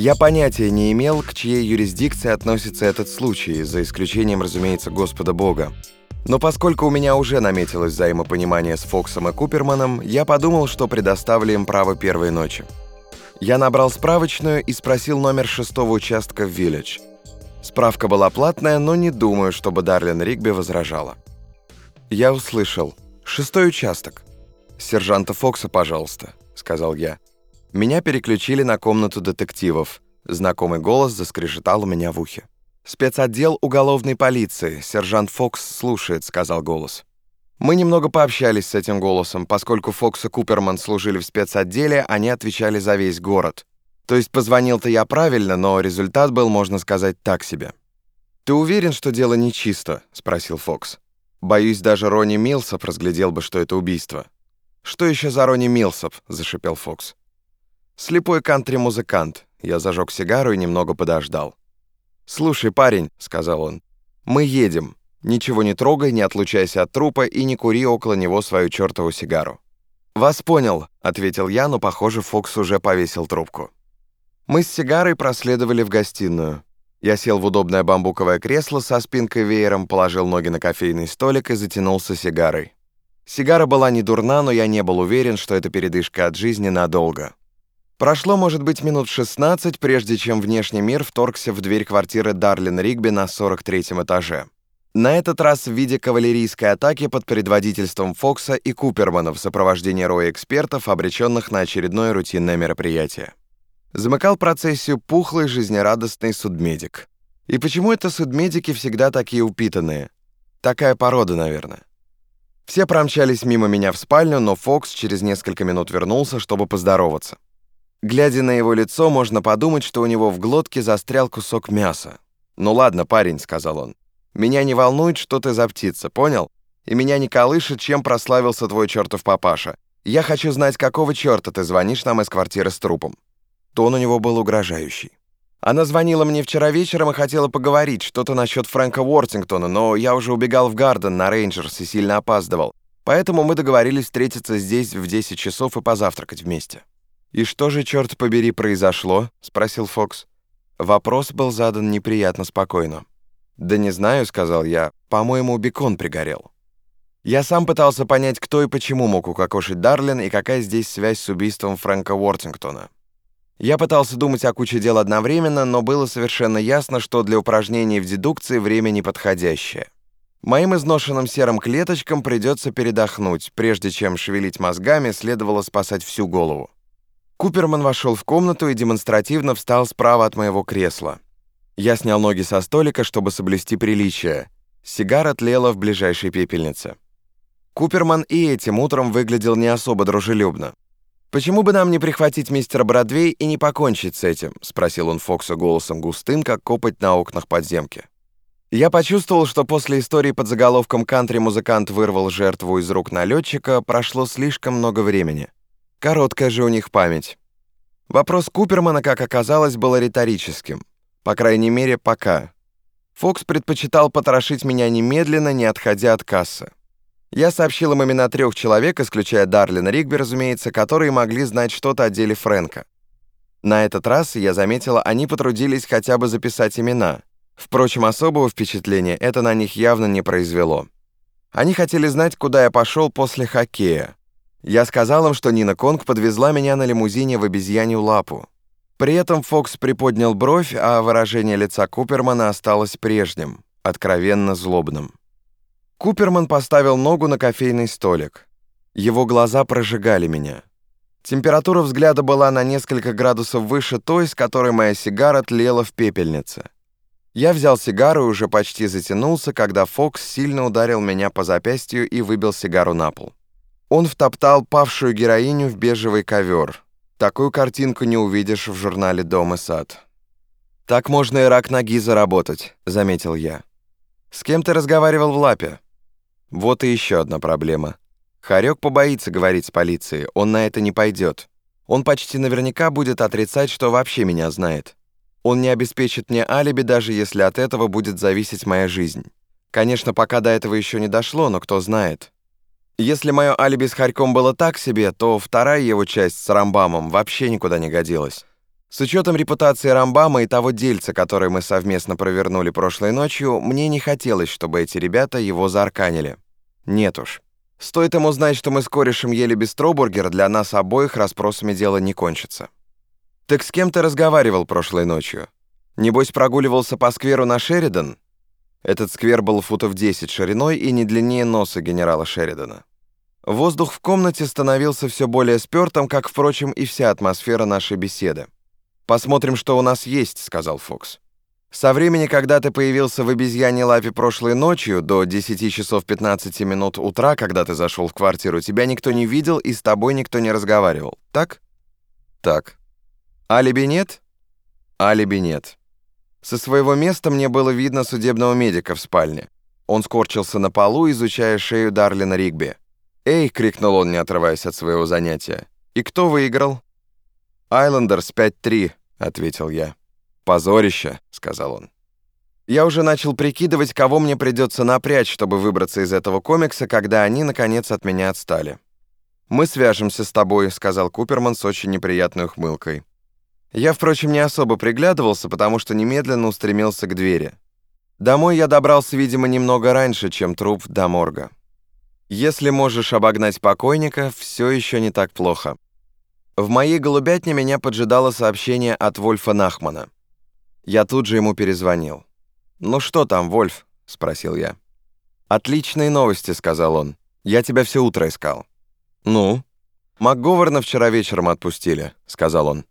Я понятия не имел, к чьей юрисдикции относится этот случай, за исключением, разумеется, Господа Бога. Но поскольку у меня уже наметилось взаимопонимание с Фоксом и Куперманом, я подумал, что предоставлю им право первой ночи. Я набрал справочную и спросил номер шестого участка в Виллидж. Справка была платная, но не думаю, чтобы Дарлин Ригби возражала. Я услышал. «Шестой участок». «Сержанта Фокса, пожалуйста», — сказал я. Меня переключили на комнату детективов. Знакомый голос заскрежетал у меня в ухе. «Спецотдел уголовной полиции. Сержант Фокс слушает», — сказал голос. Мы немного пообщались с этим голосом, поскольку Фокс и Куперман служили в спецотделе, они отвечали за весь город. То есть позвонил-то я правильно, но результат был, можно сказать, так себе. «Ты уверен, что дело нечисто?» — спросил Фокс. «Боюсь, даже Ронни Милсоп разглядел бы, что это убийство». «Что еще за Ронни Милсоп?» — зашипел Фокс. Слепой кантри-музыкант. Я зажег сигару и немного подождал. «Слушай, парень», — сказал он, — «мы едем. Ничего не трогай, не отлучайся от трупа и не кури около него свою чертову сигару». «Вас понял», — ответил я, но, похоже, Фокс уже повесил трубку. Мы с сигарой проследовали в гостиную. Я сел в удобное бамбуковое кресло со спинкой веером, положил ноги на кофейный столик и затянулся сигарой. Сигара была не дурна, но я не был уверен, что это передышка от жизни надолго. Прошло, может быть, минут 16, прежде чем внешний мир вторгся в дверь квартиры Дарлин Ригби на 43-м этаже. На этот раз в виде кавалерийской атаки под предводительством Фокса и Купермана в сопровождении роя экспертов, обреченных на очередное рутинное мероприятие. Замыкал процессию пухлый, жизнерадостный судмедик. И почему это судмедики всегда такие упитанные? Такая порода, наверное. Все промчались мимо меня в спальню, но Фокс через несколько минут вернулся, чтобы поздороваться. Глядя на его лицо, можно подумать, что у него в глотке застрял кусок мяса. «Ну ладно, парень», — сказал он. «Меня не волнует, что ты за птица, понял? И меня не колышет, чем прославился твой чертов папаша. Я хочу знать, какого черта ты звонишь нам из квартиры с трупом». Тон у него был угрожающий. Она звонила мне вчера вечером и хотела поговорить, что-то насчет Фрэнка Уортингтона, но я уже убегал в Гарден на Рейнджерс и сильно опаздывал. Поэтому мы договорились встретиться здесь в 10 часов и позавтракать вместе. «И что же, черт побери, произошло?» — спросил Фокс. Вопрос был задан неприятно спокойно. «Да не знаю», — сказал я. «По-моему, бекон пригорел». Я сам пытался понять, кто и почему мог укокошить Дарлин и какая здесь связь с убийством Фрэнка Уортингтона. Я пытался думать о куче дел одновременно, но было совершенно ясно, что для упражнений в дедукции время неподходящее. Моим изношенным серым клеточкам придется передохнуть, прежде чем шевелить мозгами, следовало спасать всю голову. Куперман вошел в комнату и демонстративно встал справа от моего кресла. Я снял ноги со столика, чтобы соблюсти приличие. Сигара тлела в ближайшей пепельнице. Куперман и этим утром выглядел не особо дружелюбно. «Почему бы нам не прихватить мистера Бродвей и не покончить с этим?» — спросил он Фокса голосом густым, как копоть на окнах подземки. Я почувствовал, что после истории под заголовком «Кантри-музыкант вырвал жертву из рук налетчика» прошло слишком много времени. Короткая же у них память. Вопрос Купермана, как оказалось, был риторическим. По крайней мере, пока. Фокс предпочитал потрошить меня немедленно, не отходя от кассы. Я сообщил им имена трех человек, исключая Дарлина Ригби, разумеется, которые могли знать что-то о деле Фрэнка. На этот раз, я заметила, они потрудились хотя бы записать имена. Впрочем, особого впечатления это на них явно не произвело. Они хотели знать, куда я пошел после хоккея. Я сказал им, что Нина Конг подвезла меня на лимузине в обезьянью лапу. При этом Фокс приподнял бровь, а выражение лица Купермана осталось прежним, откровенно злобным. Куперман поставил ногу на кофейный столик. Его глаза прожигали меня. Температура взгляда была на несколько градусов выше той, с которой моя сигара тлела в пепельнице. Я взял сигару и уже почти затянулся, когда Фокс сильно ударил меня по запястью и выбил сигару на пол. Он втоптал павшую героиню в бежевый ковер. Такую картинку не увидишь в журнале «Дом и сад». «Так можно и рак ноги заработать», — заметил я. «С кем ты разговаривал в лапе?» Вот и еще одна проблема. Харек побоится говорить с полицией, он на это не пойдет. Он почти наверняка будет отрицать, что вообще меня знает. Он не обеспечит мне алиби, даже если от этого будет зависеть моя жизнь. Конечно, пока до этого еще не дошло, но кто знает. Если мое алиби с Харьком было так себе, то вторая его часть с Рамбамом вообще никуда не годилась. С учетом репутации Рамбама и того дельца, который мы совместно провернули прошлой ночью, мне не хотелось, чтобы эти ребята его заарканили. Нет уж. Стоит ему знать, что мы с корешем ели бистробургер, для нас обоих расспросами дело не кончится. «Так с кем ты разговаривал прошлой ночью? Небось, прогуливался по скверу на Шеридан?» Этот сквер был футов 10 шириной и не длиннее носа генерала Шеридана. Воздух в комнате становился все более спертым, как, впрочем, и вся атмосфера нашей беседы. «Посмотрим, что у нас есть», — сказал Фокс. Со времени, когда ты появился в обезьяне лапе прошлой ночью, до 10 часов 15 минут утра, когда ты зашел в квартиру, тебя никто не видел и с тобой никто не разговаривал, так? Так. Алиби нет? Алиби нет. Со своего места мне было видно судебного медика в спальне. Он скорчился на полу, изучая шею Дарлина Ригби. «Эй!» — крикнул он, не отрываясь от своего занятия. «И кто выиграл?» «Айлендерс 5-3», — ответил я. «Позорище», — сказал он. Я уже начал прикидывать, кого мне придется напрячь, чтобы выбраться из этого комикса, когда они, наконец, от меня отстали. «Мы свяжемся с тобой», — сказал Куперман с очень неприятной ухмылкой. Я, впрочем, не особо приглядывался, потому что немедленно устремился к двери. Домой я добрался, видимо, немного раньше, чем труп до морга. Если можешь обогнать покойника, все еще не так плохо. В моей голубятне меня поджидало сообщение от Вольфа Нахмана. Я тут же ему перезвонил. «Ну что там, Вольф?» — спросил я. «Отличные новости», — сказал он. «Я тебя все утро искал». «Ну?» «МакГоварна вчера вечером отпустили», — сказал он.